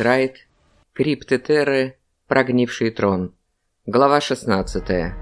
Райт, Крипты Терры, Прогнивший трон. Глава 16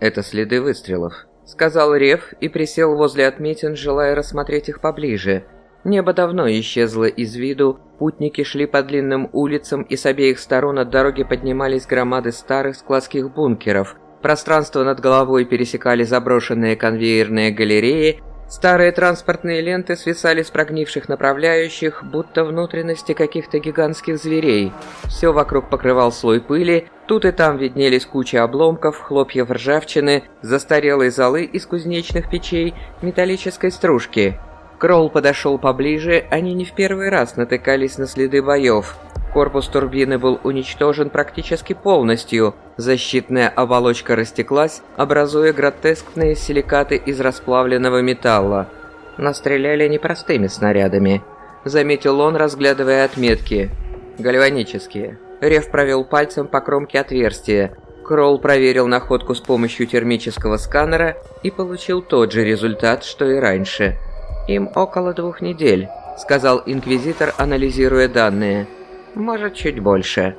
«Это следы выстрелов», — сказал Рев и присел возле отметин, желая рассмотреть их поближе. Небо давно исчезло из виду, путники шли по длинным улицам, и с обеих сторон от дороги поднимались громады старых складских бункеров. Пространство над головой пересекали заброшенные конвейерные галереи, Старые транспортные ленты свисали с прогнивших направляющих, будто внутренности каких-то гигантских зверей. Все вокруг покрывал слой пыли, тут и там виднелись куча обломков, хлопьев ржавчины, застарелые золы из кузнечных печей, металлической стружки. Кролл подошел поближе, они не в первый раз натыкались на следы боев. Корпус турбины был уничтожен практически полностью, защитная оболочка растеклась, образуя гротескные силикаты из расплавленного металла. Настреляли непростыми снарядами. Заметил он, разглядывая отметки. Гальванические. Рев провел пальцем по кромке отверстия. Кролл проверил находку с помощью термического сканера и получил тот же результат, что и раньше. «Им около двух недель», — сказал Инквизитор, анализируя данные может, чуть больше.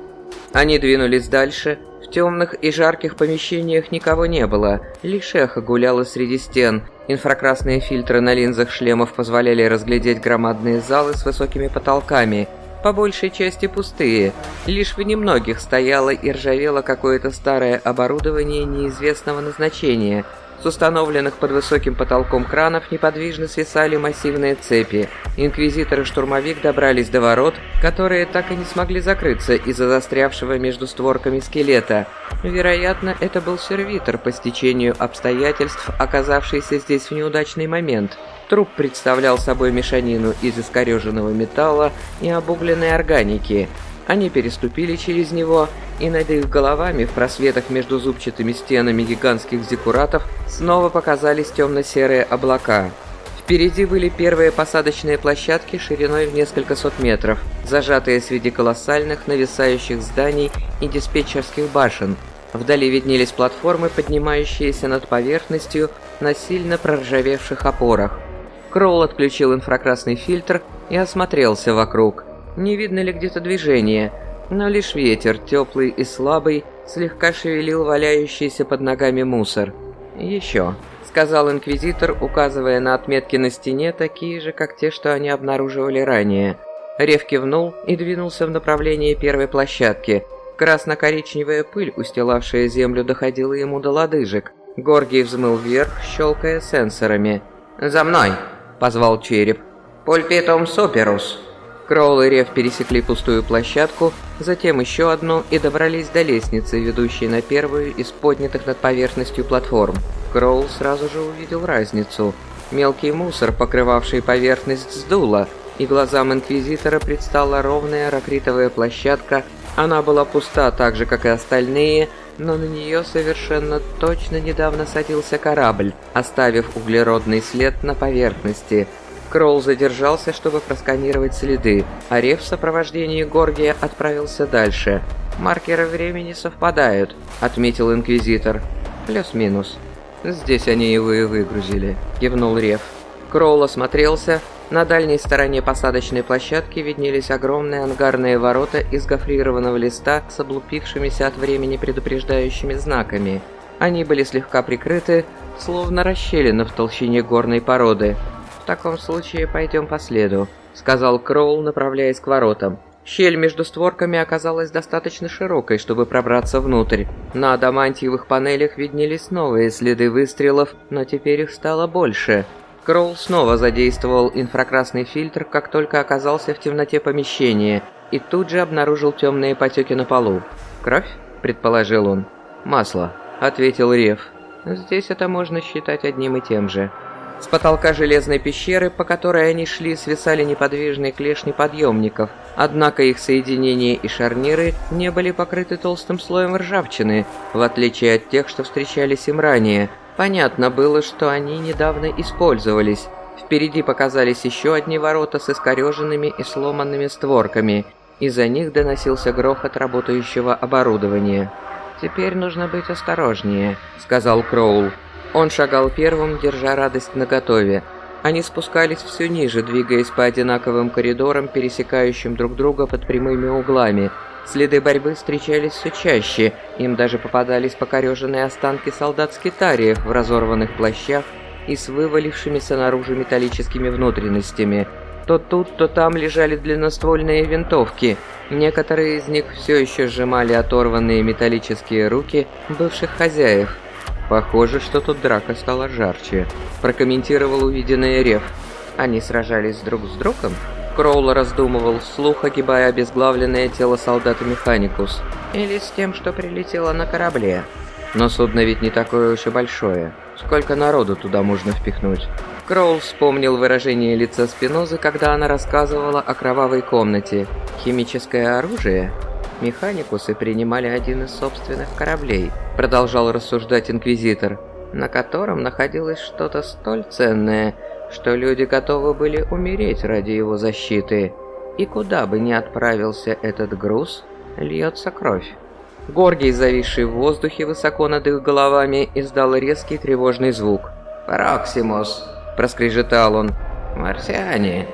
Они двинулись дальше. В темных и жарких помещениях никого не было, лишь эхо гуляло среди стен. Инфракрасные фильтры на линзах шлемов позволяли разглядеть громадные залы с высокими потолками, по большей части пустые. Лишь в немногих стояло и ржавело какое-то старое оборудование неизвестного назначения – с установленных под высоким потолком кранов неподвижно свисали массивные цепи. Инквизитор и штурмовик добрались до ворот, которые так и не смогли закрыться из-за застрявшего между створками скелета. Вероятно, это был сервитор по стечению обстоятельств, оказавшийся здесь в неудачный момент. Труп представлял собой мешанину из искореженного металла и обугленной органики – они переступили через него, и над их головами в просветах между зубчатыми стенами гигантских зиккуратов снова показались темно-серые облака. Впереди были первые посадочные площадки шириной в несколько сот метров, зажатые среди колоссальных нависающих зданий и диспетчерских башен. Вдали виднелись платформы, поднимающиеся над поверхностью на сильно проржавевших опорах. Кроул отключил инфракрасный фильтр и осмотрелся вокруг. Не видно ли где-то движения, но лишь ветер, теплый и слабый, слегка шевелил валяющийся под ногами мусор. «Еще», — сказал Инквизитор, указывая на отметки на стене, такие же, как те, что они обнаруживали ранее. Рев кивнул и двинулся в направлении первой площадки. Красно-коричневая пыль, устилавшая землю, доходила ему до лодыжек. Горгий взмыл вверх, щелкая сенсорами. «За мной!» — позвал череп. «Пульпитум суперус!» Кроул и Рев пересекли пустую площадку, затем еще одну и добрались до лестницы, ведущей на первую из поднятых над поверхностью платформ. Кроул сразу же увидел разницу. Мелкий мусор, покрывавший поверхность, сдуло, и глазам Инквизитора предстала ровная ракритовая площадка. Она была пуста так же, как и остальные, но на нее совершенно точно недавно садился корабль, оставив углеродный след на поверхности – Кролл задержался, чтобы просканировать следы, а Рев в сопровождении Горгия отправился дальше. «Маркеры времени совпадают», — отметил Инквизитор. «Плюс-минус». «Здесь они его и выгрузили», — кивнул Рев. Кроул осмотрелся. На дальней стороне посадочной площадки виднелись огромные ангарные ворота из гофрированного листа с облупившимися от времени предупреждающими знаками. Они были слегка прикрыты, словно расщелины в толщине горной породы таком случае пойдем по следу», — сказал Кроул, направляясь к воротам. Щель между створками оказалась достаточно широкой, чтобы пробраться внутрь. На адамантиевых панелях виднелись новые следы выстрелов, но теперь их стало больше. Кроул снова задействовал инфракрасный фильтр, как только оказался в темноте помещения, и тут же обнаружил темные потеки на полу. «Кровь?» – предположил он. «Масло», – ответил Рев. «Здесь это можно считать одним и тем же». С потолка железной пещеры, по которой они шли, свисали неподвижные клешни подъемников, однако их соединения и шарниры не были покрыты толстым слоем ржавчины, в отличие от тех, что встречались им ранее. Понятно было, что они недавно использовались. Впереди показались еще одни ворота с искореженными и сломанными створками. Из-за них доносился грохот работающего оборудования. «Теперь нужно быть осторожнее», — сказал Кроул. Он шагал первым, держа радость наготове. Они спускались все ниже, двигаясь по одинаковым коридорам, пересекающим друг друга под прямыми углами. Следы борьбы встречались все чаще, им даже попадались покореженные останки солдат скитариев в разорванных плащах и с вывалившимися наружу металлическими внутренностями. То тут, то там лежали длинноствольные винтовки. Некоторые из них все еще сжимали оторванные металлические руки бывших хозяев. Похоже, что тут драка стала жарче, прокомментировал увиденный Рев. Они сражались друг с другом? Кроул раздумывал, вслух огибая обезглавленное тело солдата Механикус. Или с тем, что прилетело на корабле. Но судно ведь не такое уж и большое. Сколько народу туда можно впихнуть? Кроул вспомнил выражение лица Спинозы, когда она рассказывала о кровавой комнате. Химическое оружие? Механикусы принимали один из собственных кораблей, продолжал рассуждать Инквизитор, на котором находилось что-то столь ценное, что люди готовы были умереть ради его защиты. И куда бы ни отправился этот груз, льется кровь. Горгий, зависший в воздухе высоко над их головами, издал резкий тревожный звук. «Проксимус!» – проскрежетал он. «Марсиане!»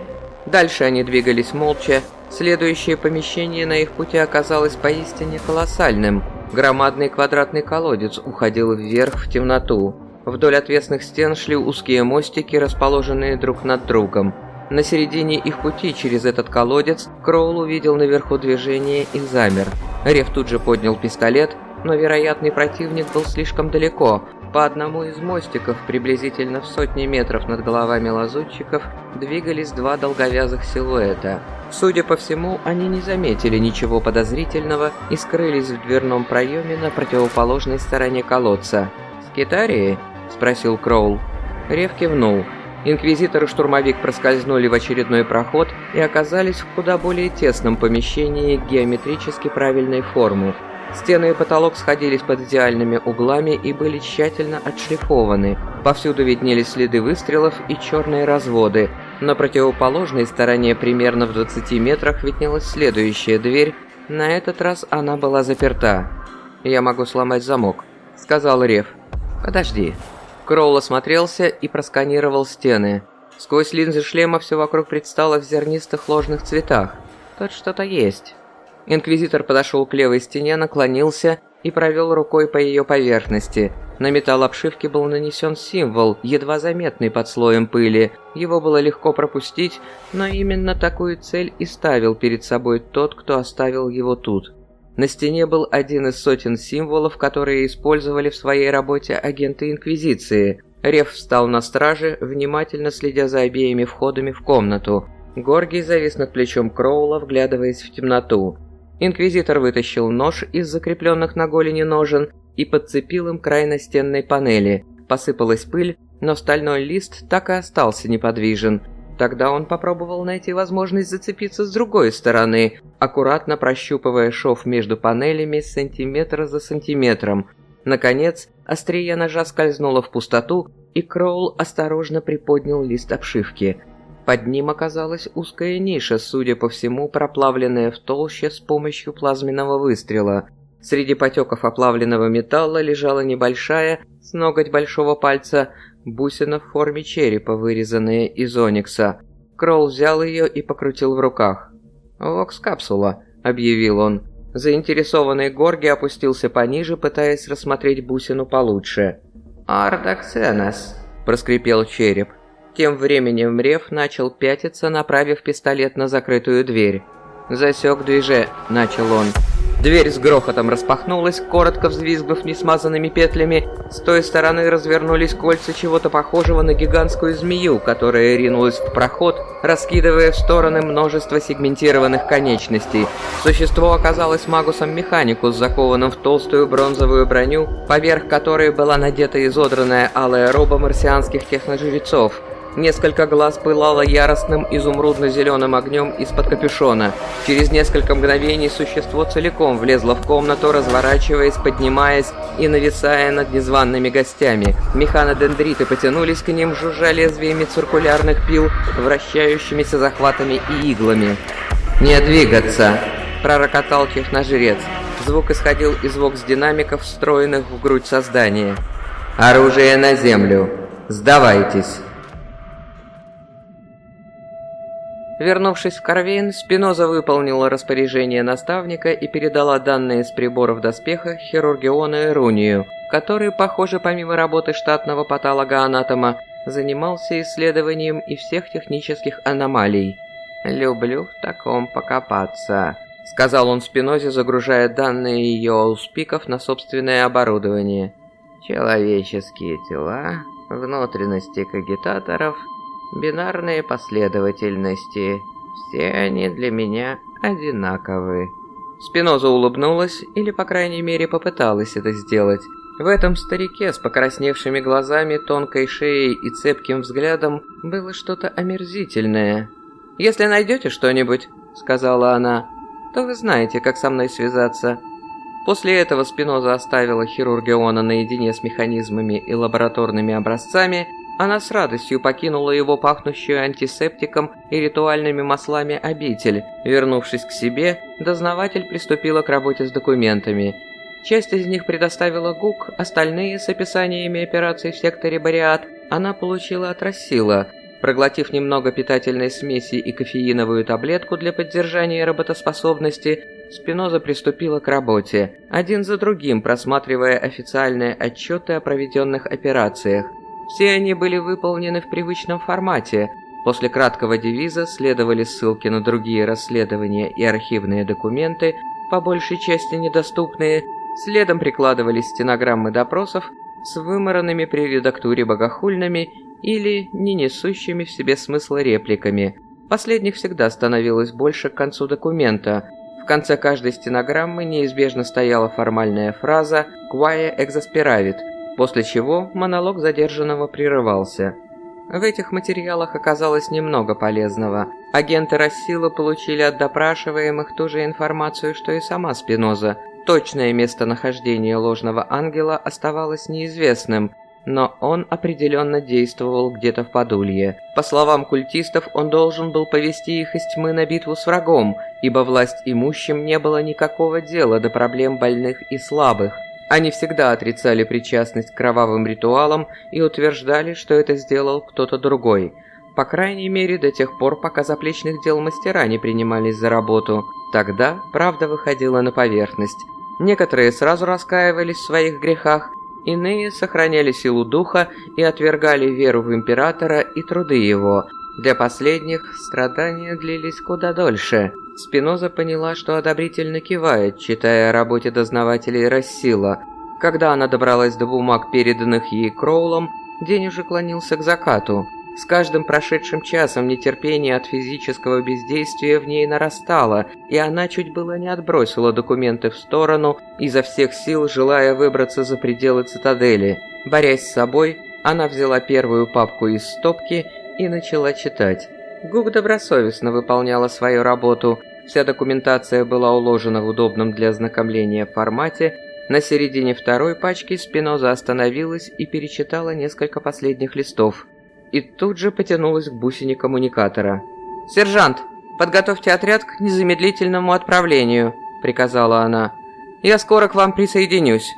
Дальше они двигались молча. Следующее помещение на их пути оказалось поистине колоссальным. Громадный квадратный колодец уходил вверх в темноту. Вдоль отвесных стен шли узкие мостики, расположенные друг над другом. На середине их пути через этот колодец Кроул увидел наверху движение и замер. Рев тут же поднял пистолет, но вероятный противник был слишком далеко. По одному из мостиков, приблизительно в сотни метров над головами лазутчиков, двигались два долговязых силуэта. Судя по всему, они не заметили ничего подозрительного и скрылись в дверном проеме на противоположной стороне колодца. «Скитарии?» – спросил Кроул. Рев кивнул. Инквизитор и штурмовик проскользнули в очередной проход и оказались в куда более тесном помещении геометрически правильной формы. Стены и потолок сходились под идеальными углами и были тщательно отшлифованы. Повсюду виднелись следы выстрелов и черные разводы. На противоположной стороне, примерно в 20 метрах, виднелась следующая дверь. На этот раз она была заперта. «Я могу сломать замок», — сказал Рев. «Подожди», Кроул осмотрелся и просканировал стены. Сквозь линзы шлема все вокруг предстало в зернистых ложных цветах. Тут что-то есть. Инквизитор подошел к левой стене, наклонился и провел рукой по ее поверхности. На металл обшивки был нанесен символ, едва заметный под слоем пыли. Его было легко пропустить, но именно такую цель и ставил перед собой тот, кто оставил его тут. На стене был один из сотен символов, которые использовали в своей работе агенты Инквизиции. Рев встал на страже, внимательно следя за обеими входами в комнату. Горгий завис над плечом Кроула, вглядываясь в темноту. Инквизитор вытащил нож из закрепленных на голени ножен и подцепил им край настенной панели. Посыпалась пыль, но стальной лист так и остался неподвижен – Тогда он попробовал найти возможность зацепиться с другой стороны, аккуратно прощупывая шов между панелями сантиметр за сантиметром. Наконец, острие ножа скользнуло в пустоту, и Кроул осторожно приподнял лист обшивки. Под ним оказалась узкая ниша, судя по всему, проплавленная в толще с помощью плазменного выстрела. Среди потеков оплавленного металла лежала небольшая, с ноготь большого пальца, Бусина в форме черепа, вырезанная из оникса. Кролл взял ее и покрутил в руках. «Вокс-капсула», — объявил он. Заинтересованный Горги опустился пониже, пытаясь рассмотреть бусину получше. «Ардаксенес», — проскрипел череп. Тем временем Мрев начал пятиться, направив пистолет на закрытую дверь. «Засек движе», — начал он. Дверь с грохотом распахнулась, коротко взвизгнув несмазанными петлями. С той стороны развернулись кольца чего-то похожего на гигантскую змею, которая ринулась в проход, раскидывая в стороны множество сегментированных конечностей. Существо оказалось магусом Механикус, закованным в толстую бронзовую броню, поверх которой была надета изодранная алая роба марсианских техножрецов. Несколько глаз пылало яростным изумрудно-зеленым огнем из-под капюшона. Через несколько мгновений существо целиком влезло в комнату, разворачиваясь, поднимаясь и нависая над незваными гостями. Механодендриты потянулись к ним, жужжа лезвиями циркулярных пил, вращающимися захватами и иглами. «Не двигаться!» – пророкотал техножрец. Звук исходил из вокс-динамиков, встроенных в грудь создания. «Оружие на землю! Сдавайтесь!» Вернувшись в Корвейн, Спиноза выполнила распоряжение наставника и передала данные с приборов доспеха Хирургиону и Рунию, который, похоже, помимо работы штатного патолога-анатома, занимался исследованием и всех технических аномалий. «Люблю в таком покопаться», — сказал он Спинозе, загружая данные ее ауспиков на собственное оборудование. «Человеческие тела, внутренности кагитаторов, бинарные последовательности. Все они для меня одинаковы». Спиноза улыбнулась, или, по крайней мере, попыталась это сделать. В этом старике с покрасневшими глазами, тонкой шеей и цепким взглядом было что-то омерзительное. «Если найдете что-нибудь», — сказала она, — «то вы знаете, как со мной связаться». После этого Спиноза оставила хирургиона наедине с механизмами и лабораторными образцами, она с радостью покинула его пахнущую антисептиком и ритуальными маслами обитель. Вернувшись к себе, дознаватель приступила к работе с документами. Часть из них предоставила ГУК, остальные с описаниями операций в секторе Бариат она получила от Рассила – Проглотив немного питательной смеси и кофеиновую таблетку для поддержания работоспособности, Спиноза приступила к работе, один за другим просматривая официальные отчеты о проведенных операциях. Все они были выполнены в привычном формате. После краткого девиза следовали ссылки на другие расследования и архивные документы, по большей части недоступные, следом прикладывались стенограммы допросов с вымаранными при редактуре богохульными или не несущими в себе смысла репликами. Последних всегда становилось больше к концу документа. В конце каждой стенограммы неизбежно стояла формальная фраза «Quae exasperavit», после чего монолог задержанного прерывался. В этих материалах оказалось немного полезного. Агенты Рассила получили от допрашиваемых ту же информацию, что и сама Спиноза. Точное местонахождение ложного ангела оставалось неизвестным, но он определенно действовал где-то в Подулье. По словам культистов, он должен был повести их из тьмы на битву с врагом, ибо власть имущим не было никакого дела до проблем больных и слабых. Они всегда отрицали причастность к кровавым ритуалам и утверждали, что это сделал кто-то другой. По крайней мере, до тех пор, пока заплечных дел мастера не принимались за работу. Тогда правда выходила на поверхность. Некоторые сразу раскаивались в своих грехах, Иные сохраняли силу духа и отвергали веру в императора и труды его. Для последних страдания длились куда дольше. Спиноза поняла, что одобрительно кивает, читая о работе дознавателей Рассила. Когда она добралась до бумаг, переданных ей Кроулом, день уже клонился к закату. С каждым прошедшим часом нетерпение от физического бездействия в ней нарастало, и она чуть было не отбросила документы в сторону, изо всех сил желая выбраться за пределы цитадели. Борясь с собой, она взяла первую папку из стопки и начала читать. Гук добросовестно выполняла свою работу. Вся документация была уложена в удобном для ознакомления формате. На середине второй пачки Спиноза остановилась и перечитала несколько последних листов и тут же потянулась к бусине коммуникатора. «Сержант, подготовьте отряд к незамедлительному отправлению», — приказала она. «Я скоро к вам присоединюсь».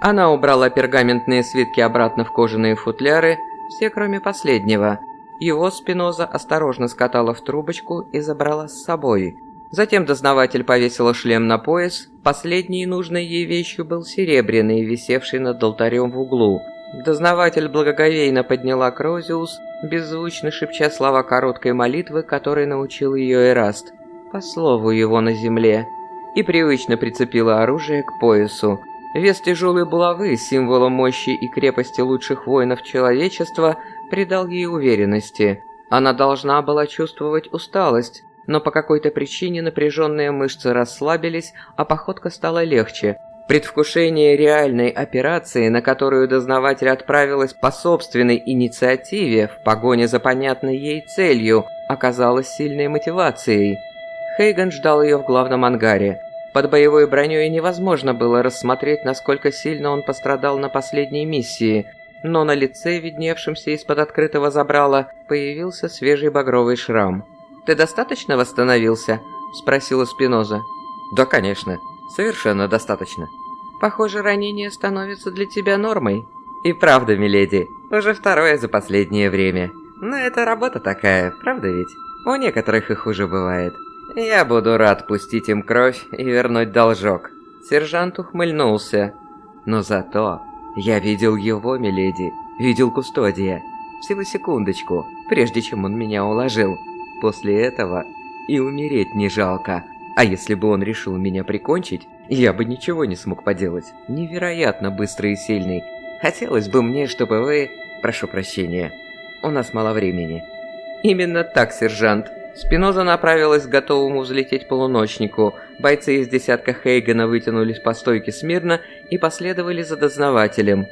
Она убрала пергаментные свитки обратно в кожаные футляры, все кроме последнего. Его Спиноза осторожно скатала в трубочку и забрала с собой. Затем дознаватель повесила шлем на пояс. Последней нужной ей вещью был серебряный, висевший над алтарем в углу. Дознаватель благоговейно подняла Крозиус, беззвучно шепча слова короткой молитвы, которой научил ее Эраст, по слову его на земле, и привычно прицепила оружие к поясу. Вес тяжелой булавы, символа мощи и крепости лучших воинов человечества, придал ей уверенности. Она должна была чувствовать усталость, но по какой-то причине напряженные мышцы расслабились, а походка стала легче – Предвкушение реальной операции, на которую дознаватель отправилась по собственной инициативе в погоне за понятной ей целью, оказалось сильной мотивацией. Хейган ждал ее в главном ангаре. Под боевой броней невозможно было рассмотреть, насколько сильно он пострадал на последней миссии, но на лице, видневшемся из-под открытого забрала, появился свежий багровый шрам. «Ты достаточно восстановился?» – спросила Спиноза. «Да, конечно. Совершенно достаточно». Похоже, ранение становится для тебя нормой. И правда, миледи, уже второе за последнее время. Но это работа такая, правда ведь? У некоторых и хуже бывает. Я буду рад пустить им кровь и вернуть должок. Сержант ухмыльнулся. Но зато я видел его, миледи, видел кустодия. Всего секундочку, прежде чем он меня уложил. После этого и умереть не жалко. А если бы он решил меня прикончить, я бы ничего не смог поделать. Невероятно быстрый и сильный. Хотелось бы мне, чтобы вы... Прошу прощения. У нас мало времени. Именно так, сержант. Спиноза направилась к готовому взлететь полуночнику. Бойцы из десятка Хейгена вытянулись по стойке смирно и последовали за дознавателем.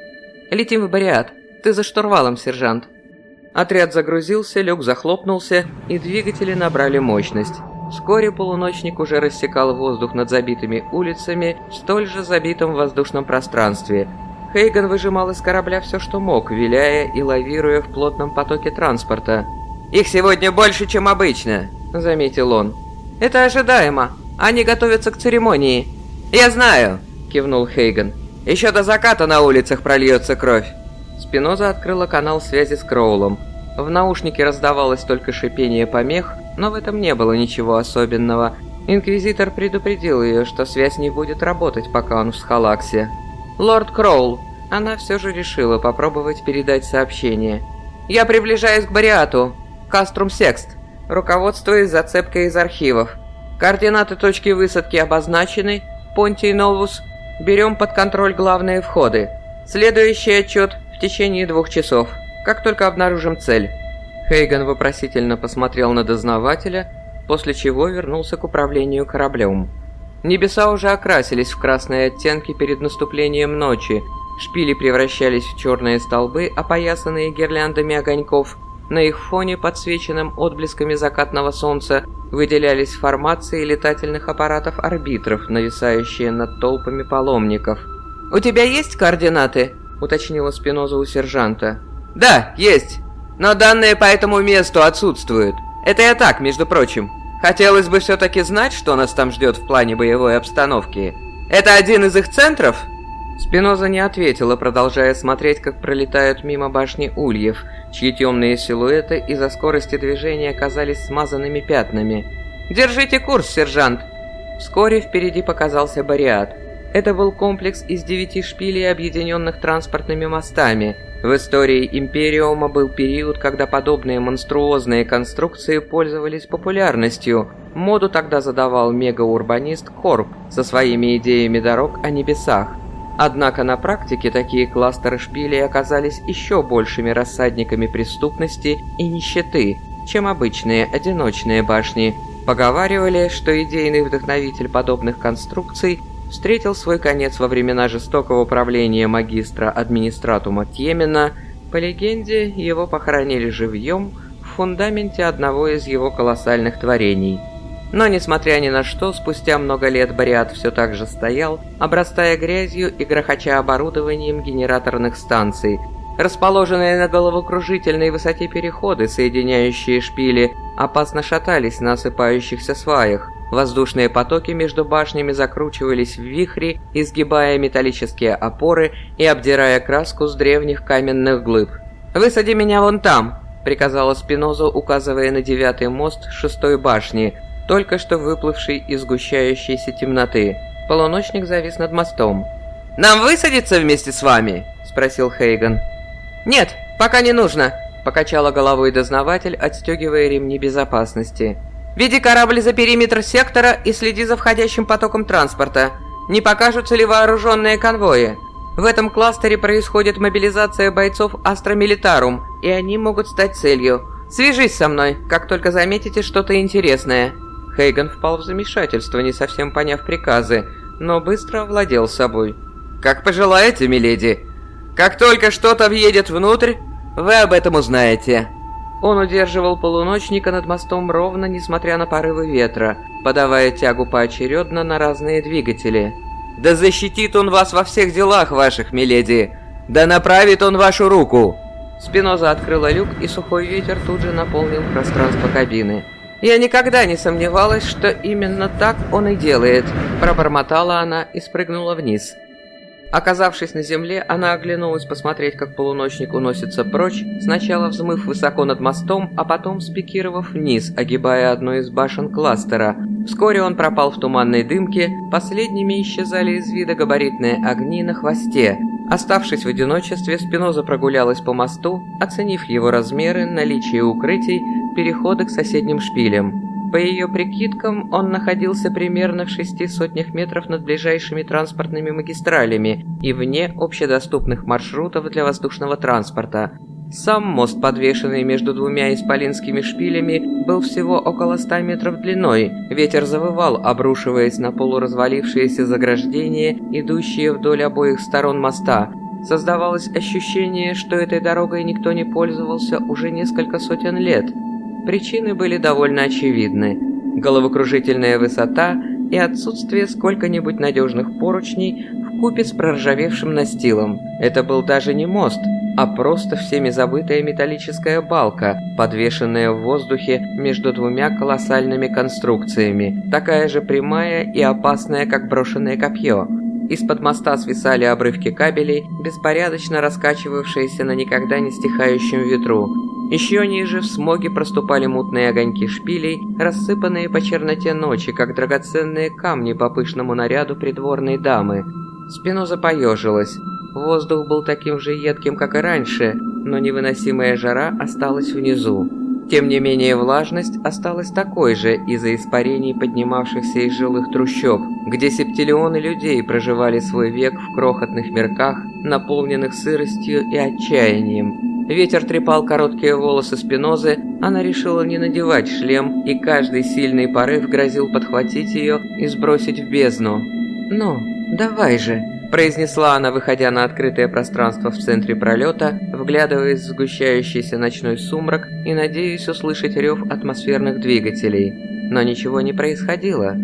«Летим в Бариат. Ты за штурвалом, сержант». Отряд загрузился, люк захлопнулся, и двигатели набрали мощность. Вскоре полуночник уже рассекал воздух над забитыми улицами в столь же забитом воздушном пространстве. Хейган выжимал из корабля все, что мог, виляя и лавируя в плотном потоке транспорта. «Их сегодня больше, чем обычно», — заметил он. «Это ожидаемо. Они готовятся к церемонии». «Я знаю», — кивнул Хейган. «Еще до заката на улицах прольется кровь». Спиноза открыла канал связи с Кроулом. В наушнике раздавалось только шипение помех, но в этом не было ничего особенного. Инквизитор предупредил ее, что связь не будет работать, пока он в Схалаксе. «Лорд Кроул!» Она все же решила попробовать передать сообщение. «Я приближаюсь к Бариату!» Каструм Секст. Руководствуясь зацепкой из архивов. Координаты точки высадки обозначены. Понтий Новус. Берем под контроль главные входы. Следующий отчет в течение двух часов. Как только обнаружим цель. Хейган вопросительно посмотрел на дознавателя, после чего вернулся к управлению кораблем. Небеса уже окрасились в красные оттенки перед наступлением ночи, шпили превращались в черные столбы, опоясанные гирляндами огоньков, на их фоне, подсвеченным отблесками закатного солнца, выделялись формации летательных аппаратов-арбитров, нависающие над толпами паломников. «У тебя есть координаты?» — уточнила Спиноза у сержанта. «Да, есть. Но данные по этому месту отсутствуют. Это я так, между прочим. Хотелось бы все-таки знать, что нас там ждет в плане боевой обстановки. Это один из их центров?» Спиноза не ответила, продолжая смотреть, как пролетают мимо башни ульев, чьи темные силуэты из-за скорости движения казались смазанными пятнами. «Держите курс, сержант!» Вскоре впереди показался Бариат. Это был комплекс из девяти шпилей, объединенных транспортными мостами. В истории Империума был период, когда подобные монструозные конструкции пользовались популярностью. Моду тогда задавал мегаурбанист Корп со своими идеями дорог о небесах. Однако на практике такие кластеры шпилей оказались еще большими рассадниками преступности и нищеты, чем обычные одиночные башни. Поговаривали, что идейный вдохновитель подобных конструкций встретил свой конец во времена жестокого правления магистра администратума Тьемена. По легенде, его похоронили живьем в фундаменте одного из его колоссальных творений – но, несмотря ни на что, спустя много лет Бариат все так же стоял, обрастая грязью и грохоча оборудованием генераторных станций. Расположенные на головокружительной высоте переходы, соединяющие шпили, опасно шатались на осыпающихся сваях. Воздушные потоки между башнями закручивались в вихри, изгибая металлические опоры и обдирая краску с древних каменных глыб. «Высади меня вон там!» — приказала Спиноза, указывая на девятый мост шестой башни — только что выплывший из сгущающейся темноты. Полуночник завис над мостом. «Нам высадиться вместе с вами?» – спросил Хейган. «Нет, пока не нужно», – покачала головой дознаватель, отстегивая ремни безопасности. «Веди корабль за периметр сектора и следи за входящим потоком транспорта. Не покажутся ли вооруженные конвои? В этом кластере происходит мобилизация бойцов Астра Милитарум, и они могут стать целью. Свяжись со мной, как только заметите что-то интересное». Хейган впал в замешательство, не совсем поняв приказы, но быстро овладел собой. «Как пожелаете, миледи. Как только что-то въедет внутрь, вы об этом узнаете». Он удерживал полуночника над мостом ровно, несмотря на порывы ветра, подавая тягу поочередно на разные двигатели. «Да защитит он вас во всех делах ваших, миледи! Да направит он вашу руку!» Спиноза открыла люк, и сухой ветер тут же наполнил пространство кабины. «Я никогда не сомневалась, что именно так он и делает», – пробормотала она и спрыгнула вниз. Оказавшись на земле, она оглянулась посмотреть, как полуночник уносится прочь, сначала взмыв высоко над мостом, а потом спикировав вниз, огибая одну из башен кластера. Вскоре он пропал в туманной дымке, последними исчезали из вида габаритные огни на хвосте. Оставшись в одиночестве, Спиноза прогулялась по мосту, оценив его размеры, наличие укрытий, переходы к соседним шпилям. По ее прикидкам, он находился примерно в шести сотнях метров над ближайшими транспортными магистралями и вне общедоступных маршрутов для воздушного транспорта. Сам мост, подвешенный между двумя исполинскими шпилями, был всего около 100 метров длиной. Ветер завывал, обрушиваясь на полуразвалившиеся заграждения, идущие вдоль обоих сторон моста. Создавалось ощущение, что этой дорогой никто не пользовался уже несколько сотен лет – Причины были довольно очевидны. Головокружительная высота и отсутствие сколько-нибудь надежных поручней в купе с проржавевшим настилом. Это был даже не мост, а просто всеми забытая металлическая балка, подвешенная в воздухе между двумя колоссальными конструкциями, такая же прямая и опасная, как брошенное копье. Из-под моста свисали обрывки кабелей, беспорядочно раскачивавшиеся на никогда не стихающем ветру. Еще ниже в смоге проступали мутные огоньки шпилей, рассыпанные по черноте ночи, как драгоценные камни по пышному наряду придворной дамы. Спиноза поежилась. Воздух был таким же едким, как и раньше, но невыносимая жара осталась внизу. Тем не менее, влажность осталась такой же из-за испарений, поднимавшихся из жилых трущоб, где септиллионы людей проживали свой век в крохотных мерках, наполненных сыростью и отчаянием. Ветер трепал короткие волосы Спинозы, она решила не надевать шлем, и каждый сильный порыв грозил подхватить ее и сбросить в бездну. «Ну, давай же!» – произнесла она, выходя на открытое пространство в центре пролета, вглядываясь в сгущающийся ночной сумрак и надеясь услышать рев атмосферных двигателей. Но ничего не происходило.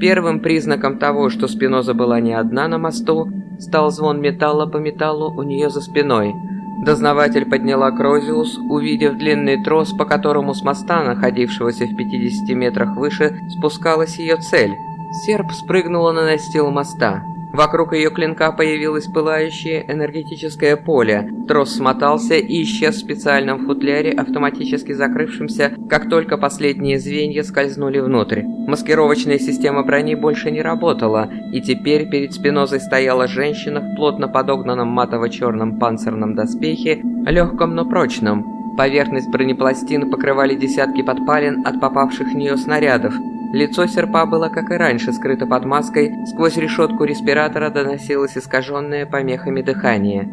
Первым признаком того, что Спиноза была не одна на мосту, стал звон металла по металлу у нее за спиной – Дознаватель подняла Крозиус, увидев длинный трос, по которому с моста, находившегося в 50 метрах выше, спускалась ее цель. Серп спрыгнула на настил моста. Вокруг ее клинка появилось пылающее энергетическое поле. Трос смотался и исчез в специальном футляре, автоматически закрывшемся, как только последние звенья скользнули внутрь. Маскировочная система брони больше не работала, и теперь перед Спинозой стояла женщина в плотно подогнанном матово-черном панцирном доспехе, легком, но прочном. Поверхность бронепластин покрывали десятки подпалин от попавших в нее снарядов. Лицо серпа было, как и раньше, скрыто под маской, сквозь решетку респиратора доносилось искаженное помехами дыхание.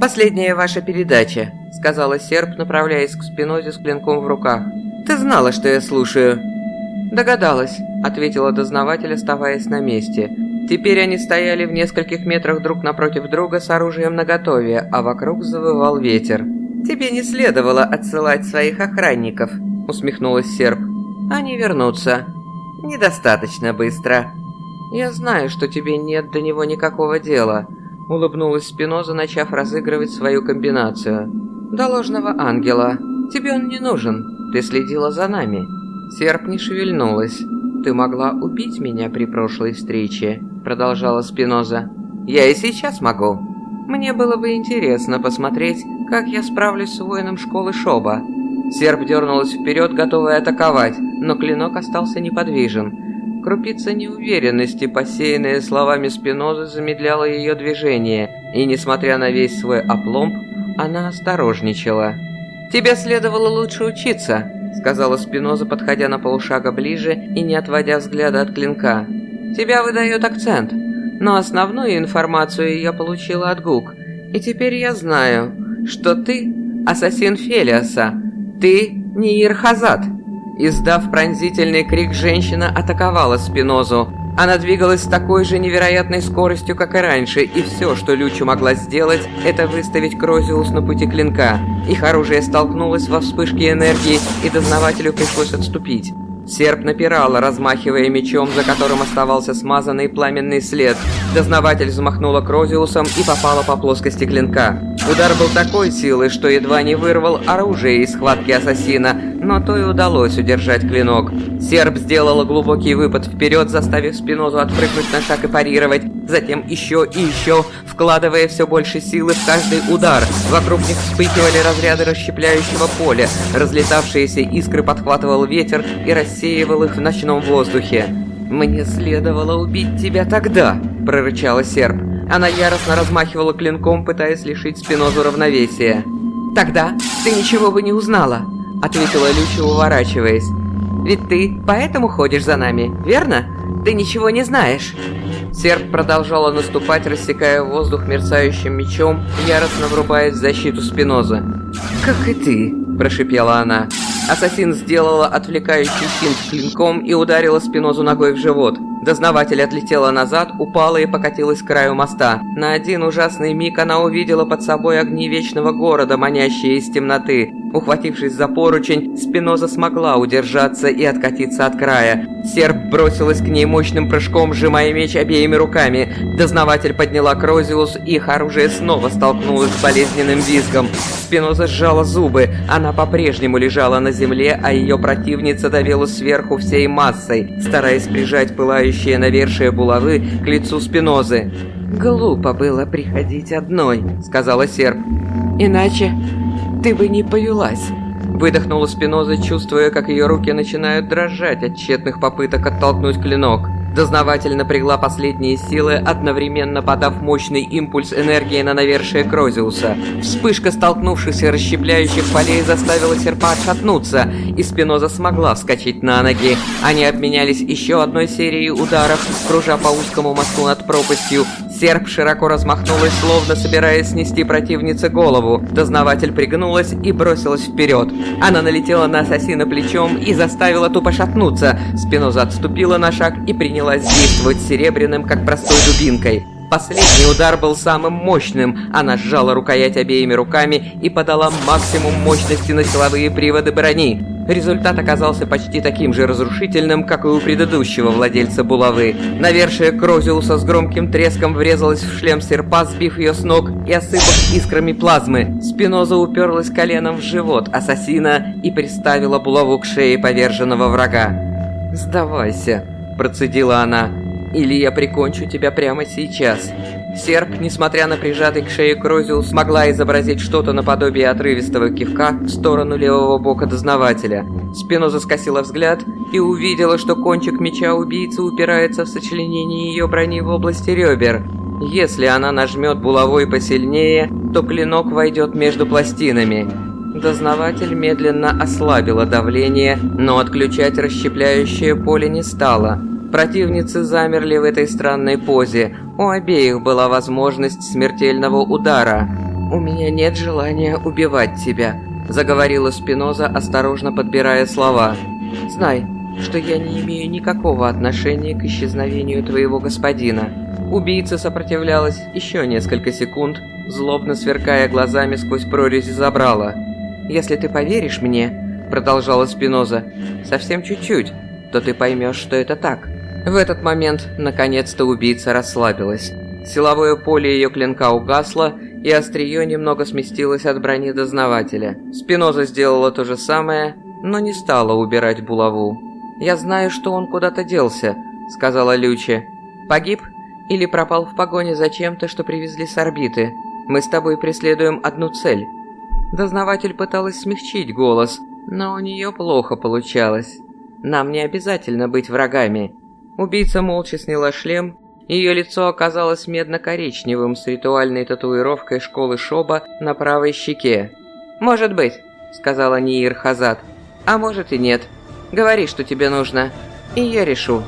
«Последняя ваша передача», — сказала серп, направляясь к спинозе с клинком в руках. «Ты знала, что я слушаю?» «Догадалась», — ответила дознаватель, оставаясь на месте. Теперь они стояли в нескольких метрах друг напротив друга с оружием наготове, а вокруг завывал ветер. «Тебе не следовало отсылать своих охранников», — усмехнулась серп. «Они вернутся. Недостаточно быстро. Я знаю, что тебе нет до него никакого дела, улыбнулась Спиноза, начав разыгрывать свою комбинацию. До ложного ангела. Тебе он не нужен. Ты следила за нами. Серп не шевельнулась. Ты могла убить меня при прошлой встрече, продолжала Спиноза. Я и сейчас могу. Мне было бы интересно посмотреть, как я справлюсь с воином школы Шоба. Серп дернулась вперед, готовая атаковать, но клинок остался неподвижен. Крупица неуверенности, посеянная словами Спинозы, замедляла ее движение, и, несмотря на весь свой опломб, она осторожничала. «Тебе следовало лучше учиться», — сказала Спиноза, подходя на полшага ближе и не отводя взгляда от клинка. «Тебя выдает акцент, но основную информацию я получила от Гук, и теперь я знаю, что ты ассасин Фелиаса, ты не Ирхазат!» Издав пронзительный крик, женщина атаковала Спинозу. Она двигалась с такой же невероятной скоростью, как и раньше, и все, что Лючу могла сделать, это выставить Крозиус на пути клинка. Их оружие столкнулось во вспышке энергии, и дознавателю пришлось отступить. Серп напирала, размахивая мечом, за которым оставался смазанный пламенный след. Дознаватель взмахнула Крозиусом и попала по плоскости клинка. Удар был такой силы, что едва не вырвал оружие из схватки ассасина, но то и удалось удержать клинок. Серп сделала глубокий выпад вперед, заставив Спинозу отпрыгнуть на шаг и парировать, затем еще и еще, вкладывая все больше силы в каждый удар. Вокруг них вспыхивали разряды расщепляющего поля. Разлетавшиеся искры подхватывал ветер и рассеивал их в ночном воздухе. «Мне следовало убить тебя тогда!» – прорычала серп. Она яростно размахивала клинком, пытаясь лишить Спинозу равновесия. «Тогда ты ничего бы не узнала», — ответила Люча, уворачиваясь. «Ведь ты поэтому ходишь за нами, верно? Ты ничего не знаешь». Серп продолжала наступать, рассекая воздух мерцающим мечом, яростно врубаясь в защиту Спиноза. «Как и ты», – прошипела она. Ассасин сделала отвлекающий финт клинком и ударила Спинозу ногой в живот. Дознаватель отлетела назад, упала и покатилась к краю моста. На один ужасный миг она увидела под собой огни вечного города, манящие из темноты. Ухватившись за поручень, Спиноза смогла удержаться и откатиться от края. Серп бросилась к ней мощным прыжком, сжимая меч обеими руками. Дознаватель подняла Крозиус, их оружие снова столкнулось с болезненным визгом. Спиноза сжала зубы, она по-прежнему лежала на земле, а ее противница давила сверху всей массой, стараясь прижать пылающее навершие булавы к лицу Спинозы. «Глупо было приходить одной», — сказала серп. «Иначе ты бы не повелась». Выдохнула Спиноза, чувствуя, как ее руки начинают дрожать от тщетных попыток оттолкнуть клинок. Дознаватель напрягла последние силы, одновременно подав мощный импульс энергии на навершие Крозиуса. Вспышка столкнувшихся расщепляющих полей заставила серпа отшатнуться, и Спиноза смогла вскочить на ноги. Они обменялись еще одной серией ударов, кружа по узкому мосту над пропастью. Серп широко размахнулась, словно собираясь снести противнице голову. Дознаватель пригнулась и бросилась вперед. Она налетела на ассасина плечом и заставила тупо шатнуться. Спиноза отступила на шаг и приняла принялась действовать серебряным, как простой дубинкой. Последний удар был самым мощным. Она сжала рукоять обеими руками и подала максимум мощности на силовые приводы брони. Результат оказался почти таким же разрушительным, как и у предыдущего владельца булавы. Навершие Крозиуса с громким треском врезалась в шлем серпа, сбив ее с ног и осыпав искрами плазмы. Спиноза уперлась коленом в живот ассасина и приставила булаву к шее поверженного врага. «Сдавайся», процедила она. «Или я прикончу тебя прямо сейчас». Серп, несмотря на прижатый к шее Крозиус, смогла изобразить что-то наподобие отрывистого кивка в сторону левого бока дознавателя. Спину заскосила взгляд и увидела, что кончик меча убийцы упирается в сочленение ее брони в области ребер. Если она нажмет булавой посильнее, то клинок войдет между пластинами. Дознаватель медленно ослабила давление, но отключать расщепляющее поле не стала. Противницы замерли в этой странной позе. У обеих была возможность смертельного удара. «У меня нет желания убивать тебя», — заговорила Спиноза, осторожно подбирая слова. «Знай, что я не имею никакого отношения к исчезновению твоего господина». Убийца сопротивлялась еще несколько секунд, злобно сверкая глазами сквозь прорези забрала. «Если ты поверишь мне», — продолжала Спиноза, — «совсем чуть-чуть, то ты поймешь, что это так». В этот момент, наконец-то, убийца расслабилась. Силовое поле ее клинка угасло, и острие немного сместилось от брони дознавателя. Спиноза сделала то же самое, но не стала убирать булаву. «Я знаю, что он куда-то делся», — сказала Лючи. «Погиб или пропал в погоне за чем-то, что привезли с орбиты. Мы с тобой преследуем одну цель». Дознаватель пыталась смягчить голос, но у нее плохо получалось. «Нам не обязательно быть врагами. Убийца молча сняла шлем, ее лицо оказалось медно-коричневым с ритуальной татуировкой школы Шоба на правой щеке. «Может быть», — сказала Ниир Хазат. «А может и нет. Говори, что тебе нужно, и я решу».